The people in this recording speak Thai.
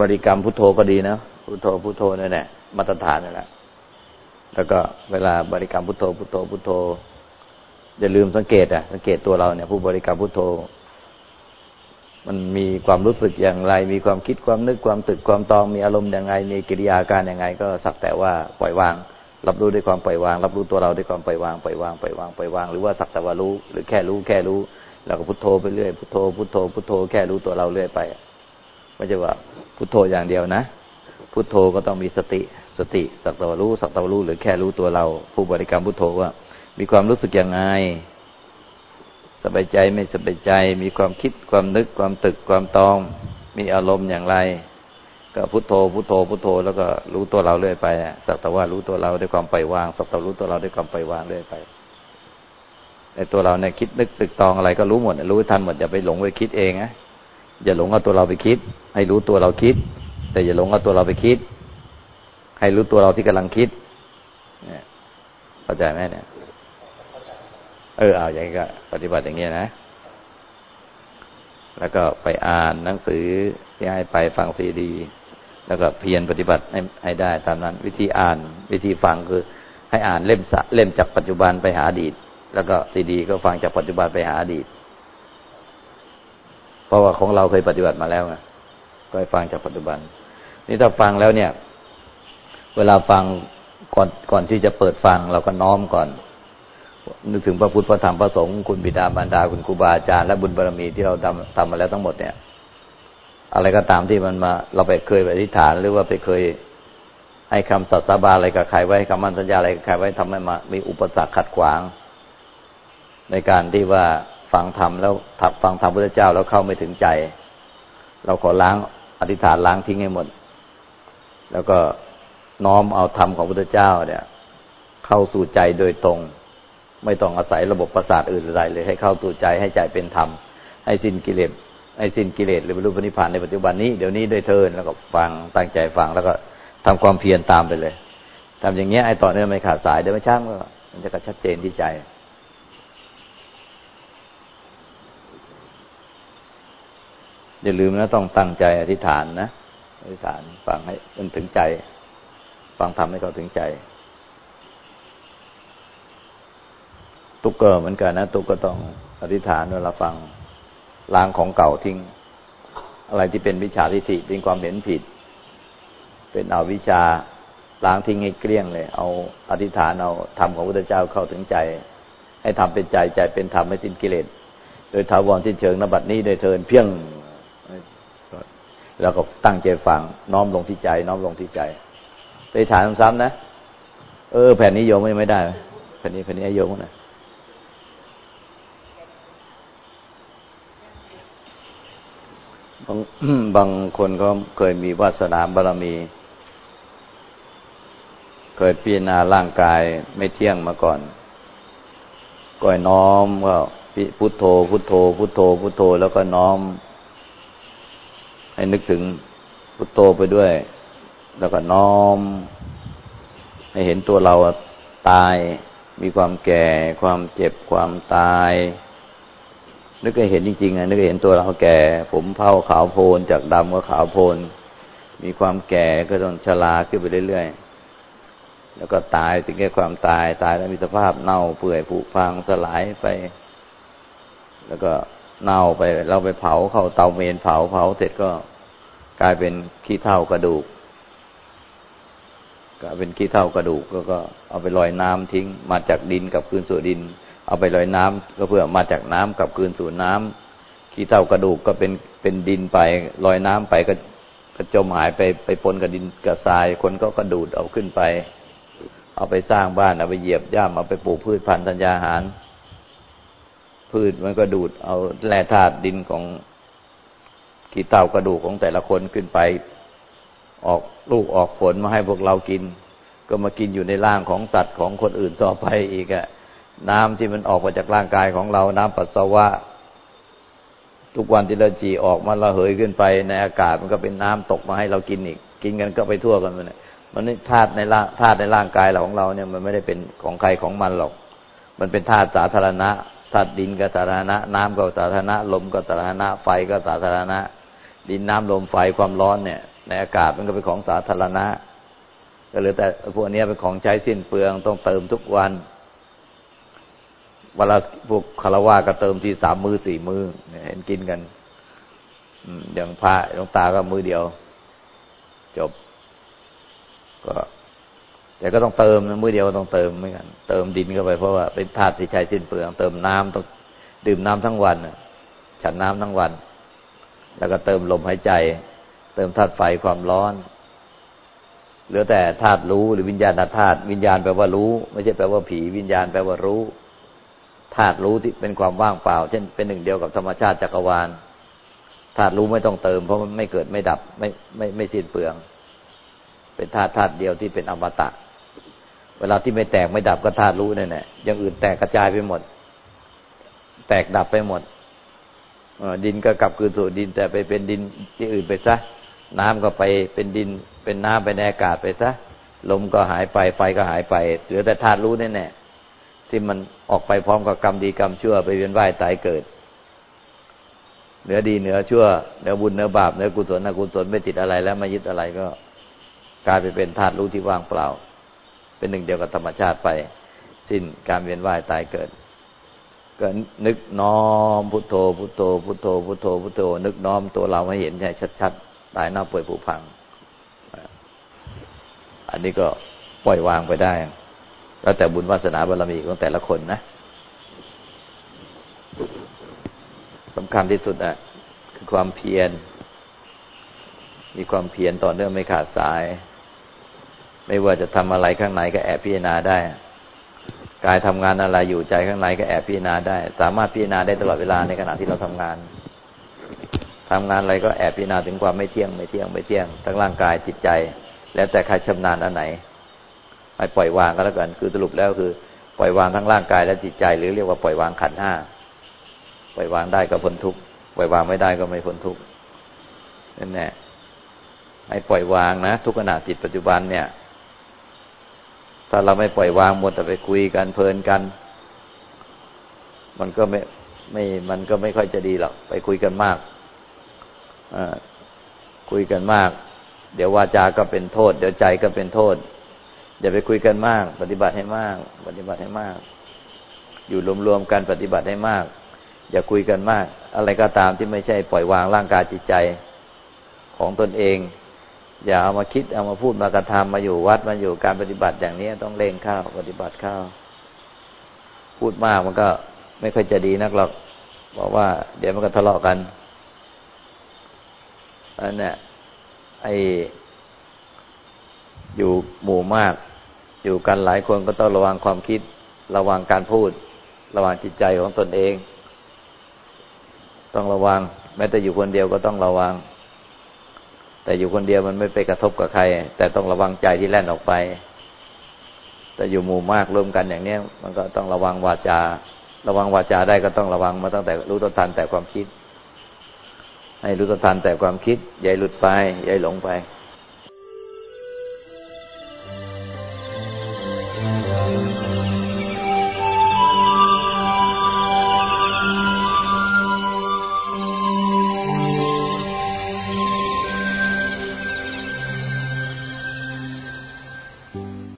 บริกรรมพุทโธก็ดีนะพุทโธพุทโธนั่แหละมาตรฐานนั่แหละแล้วก็เวลาบริกรรมพุทโธพุทโธพุทโธอย่าลืมสังเกตอะสังเกตตัวเราเนี่ย ผู้บริกรรมพุทโธ มันมีความรู้สึกอย่างไร มีความคิดความนึกความตึกความตองมีอารมณ์อยังไง มีกิริยาการอยังไง ก็สักแต่ว่าปล่อยวาง รับรู้ด้วยความปล่อยวาง รับรู้ตัวเราด้วยความปล่อยวางปล่อยวางปล่อยวางปล่อยวางหรือว่าสักแต่ว่ารู้หรือแค่รู้แค่รู้ แล้วก็พุทโธไปเรื่อยพุทโธพุทโธพุทโธแค่รู้ตัวเราเรื่อยไปไม่ใช่ว่าพุทโธอย่างเดียวนะ พุทโธก็ต้องมีสติสติสักตวรู้สักตวรู้หรือแค่รู้ตัวเรา ผู้บริกรรมพุทโธว่า มีความรู้สึกยังไงสบายใจไม่สบายใจ มีความคิดความนึกความตึกความตอง มีอารมณ์อย่างไร ก็พุทโธพุทโธพุทโธแล้วก็รู้ตัวเราเรื่อยไปสักแต่ว่ารู้ตัวเราด้วยความปล่อยวางสักแต่รู้ตัวเราด้วยความปล่อยวางเรื่อยไป ในตัวเราเนี่ยคิดนึกตึกตองอะไรก็รู้หมดรู้ทันหมดอย่าไปหลงไปคิดเองนะอย่าหลงเอาตัวเราไปคิด ให้รู้ตัวเราคิด แต่อย่าหลงเอาตัวเราไปคิด ให้รู้ตัวเราที่กำลังคิด เนี่ยเข้าใจไหมเนี่ย เออเอาอย่างนี้ก็ปฏิบัติอย่างนี้นะแล้วก็ไปอ่านหนังสือที่ให้ไปฟังซีดี แล้วก็เพียรปฏิบัติให้ให้ได้ตามนั้น วิธีอ่านวิธีฟังคือ ให้อ่านเล่มสเล่มจากปัจจุบันไปหาอดีต แล้วก็ซีดีก็ฟังจากปัจจุบันไปหาอดีต เพราะว่าของเราเคยปฏิบัติมาแล้วไงก็ฟังจากปัจจุบัน นี่ถ้าฟังแล้วเนี่ย เวลาฟังก่อนก่อนที่จะเปิดฟังเราก็น้อมก่อน นึกถึงพระพุทธพระธรรมพระสงฆ์คุณบิดามารดาคุณครูบาอาจารย์และบุญบารมีที่เราทำทำมาแล้วทั้งหมดเนี่ย อะไรก็ตามที่มันมา เราไปเคยไปอธิษฐาน หรือว่าไปเคยให้คำสัตย์สาบานอะไรกับใครไว้คำมั่นสัญญาอะไรกับใครไว้ทำให้มา มีอุปสรรคขัดขวาง ในการที่ว่าฟังธรรมแล้วถักฟังธรรมพระเจ้าแล้วเข้าไม่ถึงใจ เราขอล้างอธิษฐานล้างทิ้งให้หมด แล้วก็น้อมเอาธรรมของพระเจ้าเนี่ย เข้าสู่ใจโดยตรง ไม่ต้องอาศัยระบบประสาทอื่นใดเลยให้เข้าสู่ใจให้ใจเป็นธรรม ให้สิ้นกิเลสให้สิ้นกิเลสหรือบรรลุพระนิพพานในปัจจุบันนี้เดี๋ยวนี้ด้วยเทินแล้วก็ฟังตั้งใจฟังแล้วก็ทำความเพียรตามไปเลยทำอย่างเงี้ยไอ้ต่อเนื่องไม่ขาดสายเดี๋ยวไม่ช่างก็มันจะกระชัดเจนที่ใจ อย่าลืมนะต้องตั้งใจอธิษฐานนะอธิษฐานฟังให้มันถึงใจ ฟังทำให้เขาถึงใจ ตุกเกอเหมือนกันนะตุกก็ต้องอธิษฐานเวลาฟังล้างของเก่าทิ้ง อะไรที่เป็นวิชาทิฏฐิเป็นความเห็นผิด เป็นเอาวิชาล้างทิ้งให้เกลี้ยงเลย เอาอธิษฐานเอาธรรมของพระพุทธเจ้าเข้าถึงใจ ให้ทำเป็นใจใจเป็นธรรมให้สิ้นกิเลสโดยถาวรที่เชิงนบัดนี้โดยเทินเพียง แล้วก็ตั้งใจฟังน้อมลงที่ใจ น้อมลงที่ใจไปถามซ้ำนะเออ แผ่นนี้โยมไม่ได้แผ่นนี้แผ่นนี้โยมนะบางบางคนก็เคยมีวาสนาบารมี เคยพิจารณาร่างกายไม่เที่ยงมาก่อนก็น้อมก็พุทโธ พุทโธ พุทโธ พุทโธ แล้วก็น้อม ให้นึกถึงพุทโธไปด้วย แล้วก็น้อม ให้เห็นตัวเราตาย มีความแก่ ความเจ็บ ความตาย นึกให้เห็นจริงๆนะนึกให้เห็นตัวเราแก่ ผมเผาขาวโพลนจากดำก็ขาวโพลนมีความแก่ก็ต้องชราขึ้นไปเรื่อยๆ แล้วก็ตายถึงแก่ความตาย ตายแล้วมีสภาพเน่าเปื่อยผุพังสลายไป แล้วก็ เน่าไป เราไปเผาเข้าเตาเมนเผาเผาเสร็จก็กลายเป็นขี้เท่ากระดูกกลายเป็นขี้เท่ากระดูกแล้วก็เอาไปลอยน้ำทิ้ง มาจากดินกับคืนสู่ดิน เอาไปลอยน้ำก็เพื่อมาจากน้ำกับคืนสู่น้ำขี้เท่ากระดูกก็เป็นเป็นดินไปลอยน้ำไปก็กระจมหายไปไปปนกับดินกับทราย คนก็กระดูดเอาขึ้นไป เอาไปสร้างบ้านเอาไปเหยียบย่ำเอาไปปลูกพืชพันธุ์ธัญญาหาร พืชมันก็ดูดเอาแร่ธาตุดินของขี้เต่ากระดูกของแต่ละคนขึ้นไป ออกลูกออกผลมาให้พวกเรากิน ก็มากินอยู่ในร่างของสัตว์ของคนอื่นต่อไปอีกอะน้ำที่มันออกมาจากร่างกายของเรา น้ำปัสสาวะ ทุกวันที่เราจีออกมาเระเหยขึ้นไปในอากาศมันก็เป็นน้ำตกมาให้เรากินอีก กินกันก็ไปทั่วกันมันมันธาตุในร่างธาตุในร่างกายเราของเราเนี่ยมันไม่ได้เป็นของใครของมันหรอก มันเป็นธาตุสาธารณะ ธาตุดินก็สาธารณะ น้ำก็สาธารณะ ลมก็สาธารณะ ไฟก็สาธารณะ ดินน้ำลมไฟความร้อนเนี่ย ในอากาศมันก็เป็นของสาธารณะ ก็เหลือแต่พวกนี้เป็นของใช้สิ้นเปลืองต้องเติมทุกวันเวลาพวกคารวะก็เติมทีสามมือสี่มือเห็นกินกันอย่างพระหลวงตาก็มือเดียว จบ ก็ แต่ก็ต้องเติมมือเดียวต้องเติมเหมือนกันเติมดินเข้าไปเพราะว่าเป็นธาตุที่ใช้สิ้นเปลือง เติมน้ำต้องดื่มน้ำทั้งวันฉันน้ำทั้งวัน แล้วก็เติมลมหายใจ เติมธาตุไฟความร้อน เหลือแต่ธาตุรู้หรือวิญญาณธาตุวิญญาณแปลว่ารู้ ไม่ใช่แปลว่าผีวิญญาณแปลว่ารู้ธาตุรู้ที่เป็นความว่างเปล่า เช่นเป็นหนึ่งเดียวกับธรรมชาติจักรวาลธาตุรู้ไม่ต้องเติม เพราะมันไม่เกิดไม่ดับไม่ไม่ไม่สิ้นเปลือง เป็นธาตุธาตุเดียวที่เป็นอมตะ เวลาที่ไม่แตกไม่ดับก็ธาตุรู้นั่นแหละอย่างอื่นแตกกระจายไปหมด แตกดับไปหมดดินก็กลับคืนสู่ดิน แต่ไปเป็นดินที่อื่นไปซะน้ำก็ไปเป็นดิน เป็นน้ำไปในอากาศไปซะลมก็หายไปไฟก็หายไปเหลือแต่ธาตุรู้แน่แน่ที่มันออกไปพร้อมกับกรรมดีกรรมชั่วไปเวียนว่ายตายเกิด เหนือดีเหนือชั่วเหนือบุญเหนือบาปเหนือกุศลอกุศลไม่ติดอะไรแล้วไม่ยึดอะไรก็ กลายไปเป็นธาตุรู้ที่ว่างเปล่า เป็นหนึ่งเดียวกับธรรมชาติไป สิ้นการเวียนว่ายตายเกิดก็นึกน้อมพุทโธพุทโธพุทโธพุทโธพุทโธ นึกน้อมตัวเราให้เห็นชัดๆตายหน้าป่วยผุพัง อันนี้ก็ปล่อยวางไปได้ แล้วแต่บุญวาสนาบารมีของแต่ละคนนะสำคัญที่สุดอะ คือความเพียรมีความเพียรต่อเนื่องไม่ขาดสาย ไม่ว่าจะทำอะไรข้างในก็แอบพิจารณาได้ กายทำงานอะไรอยู่ใจข้างในก็แอบพิจารณาได้ สามารถพิจารณาได้ตลอดเวลาในขณะที่เราทำงานทำงานอะไรก็แอบพิจารณาถึงความไม่เที่ยงไม่เที่ยงไม่เที่ยงทั้งร่างกายจิตใจ แล้วแต่ใครชำนาญอันไหนให้ปล่อยวางก็แล้วกัน คือสรุปแล้วคือ ปล่อยวางทั้งร่างกายและจิตใจ หรือเรียกว่าปล่อยวางขันห้าปล่อยวางได้ก็พ้นทุกข์ปล่อยวางไม่ได้ก็ไม่พ้นทุกข์นั่นแหละให้ปล่อยวางนะ ทุกขณะจิตปัจจุบันเนี่ย ถ้าเราไม่ปล่อยวางหมดแต่ไปคุยกันเพลินกัน มันก็ไม่ไม่ มันก็ไม่ค่อยจะดีหรอกไปคุยกันมากอคุยกันมาก เดี๋ยววาจาก็เป็นโทษ เดี๋ยวใจก็เป็นโทษอย่าไปคุยกันมาก ปฏิบัติให้มาก ปฏิบัติให้มาก อยู่รวมๆกันปฏิบัติให้มาก อย่าคุยกันมาก อะไรก็ตามที่ไม่ใช่ปล่อยวางร่างกายจิตใจของตนเอง อย่าเอามาคิดเอามาพูดมากระทำมาอยู่วัดมาอยู่การปฏิบัติอย่างนี้ต้องเล่งข้าวปฏิบัติข้าวพูดมากมันก็ไม่ค่อยจะดีนักหรอกบอกว่า เดี๋ยวมันก็ทะเลาะกันอันนี้ไออยู่หมู่มาก อยู่กันหลายคนก็ต้องระวังความคิด ระวังการพูด ระวังจิตใจของตนเอง ต้องระวัง แม้แต่อยู่คนเดียวก็ต้องระวัง แต่อยู่คนเดียวมันไม่ไปกระทบกับใคร แต่ต้องระวังใจที่แล่นออกไป แต่อยู่หมู่มากร่วมกันอย่างเนี้ย มันก็ต้องระวังวาจา ระวังวาจาได้ก็ต้องระวังมาตั้งแต่รู้ต้นทันแต่ความคิด ให้รู้ต้นทันแต่ความคิดอย่าหลุดไปอย่าหลงไป